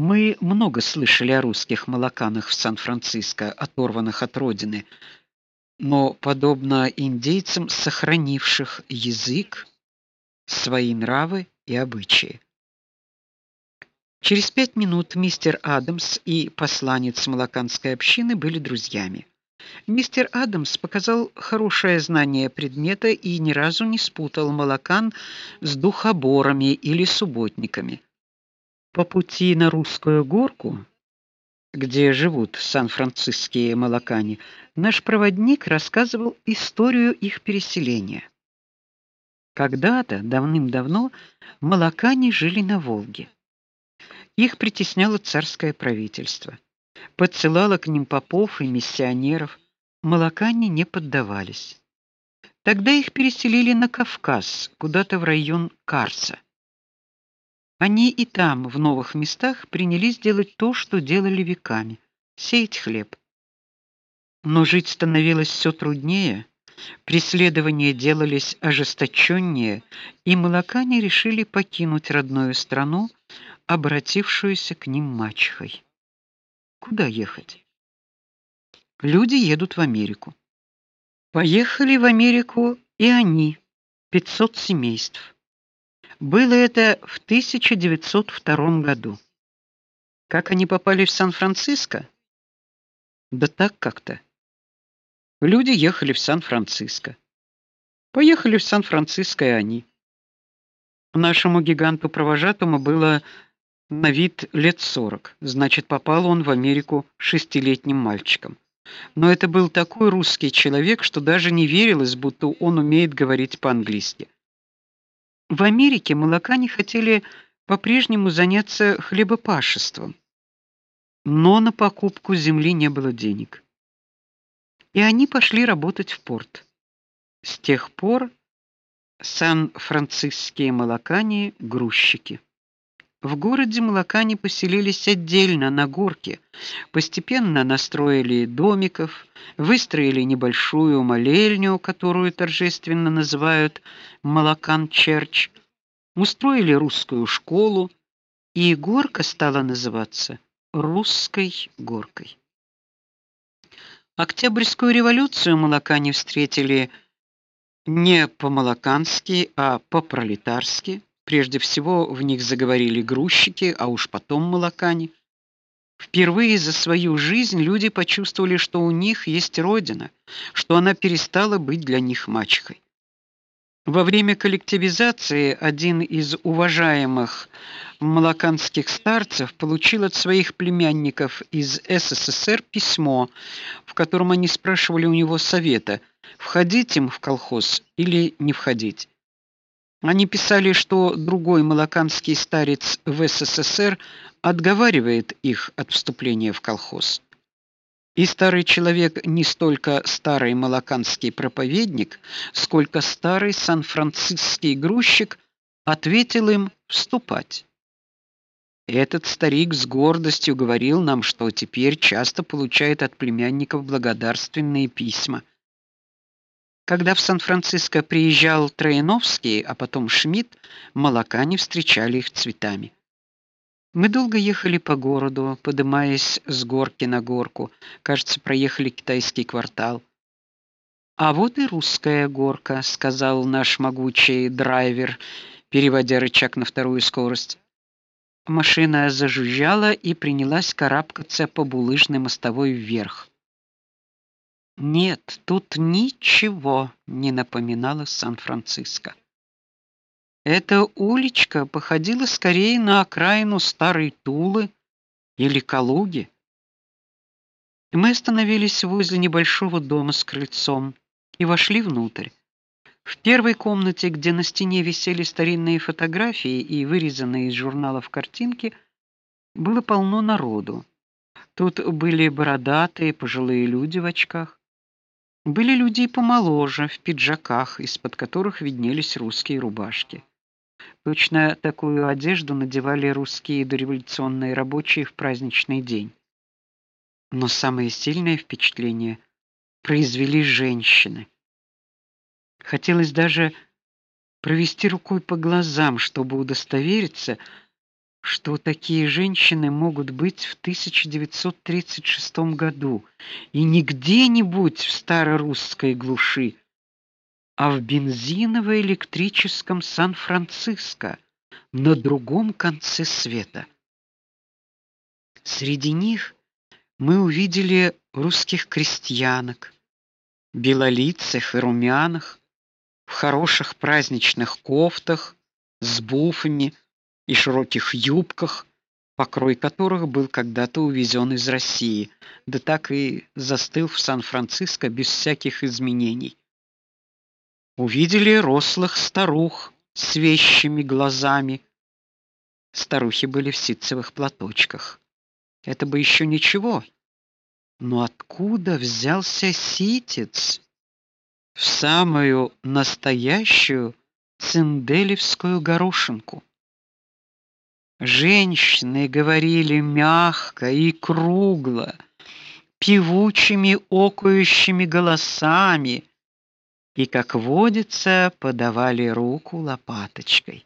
Мы много слышали о русских молоканах в Сан-Франциско, оторванных от родины, но подобно индейцам, сохранивших язык, свои нравы и обычаи. Через пять минут мистер Адамс и посланец молоканской общины были друзьями. Мистер Адамс показал хорошее знание предмета и ни разу не спутал молокан с духоборами или субботниками. По пути на русскую горку, где живут сан-франциские молокане, наш проводник рассказывал историю их переселения. Когда-то, давным-давно, молокане жили на Волге. Их притесняло царское правительство. Подсылало к ним попов и миссионеров. Молокане не поддавались. Тогда их переселили на Кавказ, куда-то в район Карса. Они и там, в новых местах, принялись делать то, что делали веками сеять хлеб. Но жить становилось все труднее, преследования делались ожесточеннее, и молокане решили покинуть родную страну, обратившуюся к ним мачехой. Куда ехать? Люди едут в Америку. Поехали в Америку и они, 500 семейств. Было это в 1902 году. Как они попали в Сан-Франциско? Да так как-то. Люди ехали в Сан-Франциско. Поехали в Сан-Франциско и они. Нашему гиганту-провожатому было на вид лет сорок. Значит, попал он в Америку шестилетним мальчиком. Но это был такой русский человек, что даже не верилось, будто он умеет говорить по-английски. В Америке молокане хотели по-прежнему заняться хлебопашеством, но на покупку земли не было денег. И они пошли работать в порт. С тех пор сан-франциские молокане грузчики. В городе молокане поселились отдельно на горке, постепенно настроили домиков, выстроили небольшую молельню, которую торжественно называют Молокан-черч, устроили русскую школу, и горка стала называться Русской горкой. Октябрьскую революцию молокане встретили не по-молокански, а по-пролетарски. Прежде всего в них заговорили грузчики, а уж потом молокане. Впервые за свою жизнь люди почувствовали, что у них есть родина, что она перестала быть для них мачехой. Во время коллективизации один из уважаемых молоканских старцев получил от своих племянников из СССР письмо, в котором они спрашивали у него совета: входить им в колхоз или не входить. Они писали, что другой молоканский старец в СССР отговаривает их от вступления в колхоз. И старый человек не столько старый молоканский проповедник, сколько старый сан-франциский грузчик ответил им вступать. Этот старик с гордостью говорил нам, что теперь часто получает от племянников благодарственные письма. Когда в Сан-Франциско приезжал Трояновский, а потом Шмидт, молокане встречали их цветами. Мы долго ехали по городу, поднимаясь с горки на горку. Кажется, проехали китайский квартал. А вот и русская горка, сказал наш могучий драйвер, переводя рычаг на вторую скорость. Машина зажужжала и принялась карабкаться по булыжной мостовой вверх. Нет, тут ничего не напоминало Сан-Франциско. Эта уличка походила скорее на окраину старой Тулы или Калуги. Мы остановились возле небольшого дома с крыльцом и вошли внутрь. В первой комнате, где на стене висели старинные фотографии и вырезанные из журналов картинки, было полно народу. Тут были бородатые пожилые люди в очках, были люди и помоложе, в пиджаках, из-под которых виднелись русские рубашки. Точно такую одежду надевали русские дореволюционные рабочие в праздничный день. Но самое сильное впечатление произвели женщины. Хотелось даже провести рукой по глазам, чтобы удостовериться, что такие женщины могут быть в 1936 году и не где-нибудь в старорусской глуши, а в бензиново-электрическом Сан-Франциско на другом конце света. Среди них мы увидели русских крестьянок, белолицых и румяных, в хороших праздничных кофтах с буфами и широких юбках, покрой которых был когда-то увезен из России, да так и застыл в Сан-Франциско без всяких изменений. Увидели рослых старух с вещими глазами. Старухи были в ситцевых платочках. Это бы еще ничего. Но откуда взялся ситец? В самую настоящую цинделевскую горошинку. Женщины говорили мягко и кругло, певучими окающими голосами и, как водится, подавали руку лопаточкой.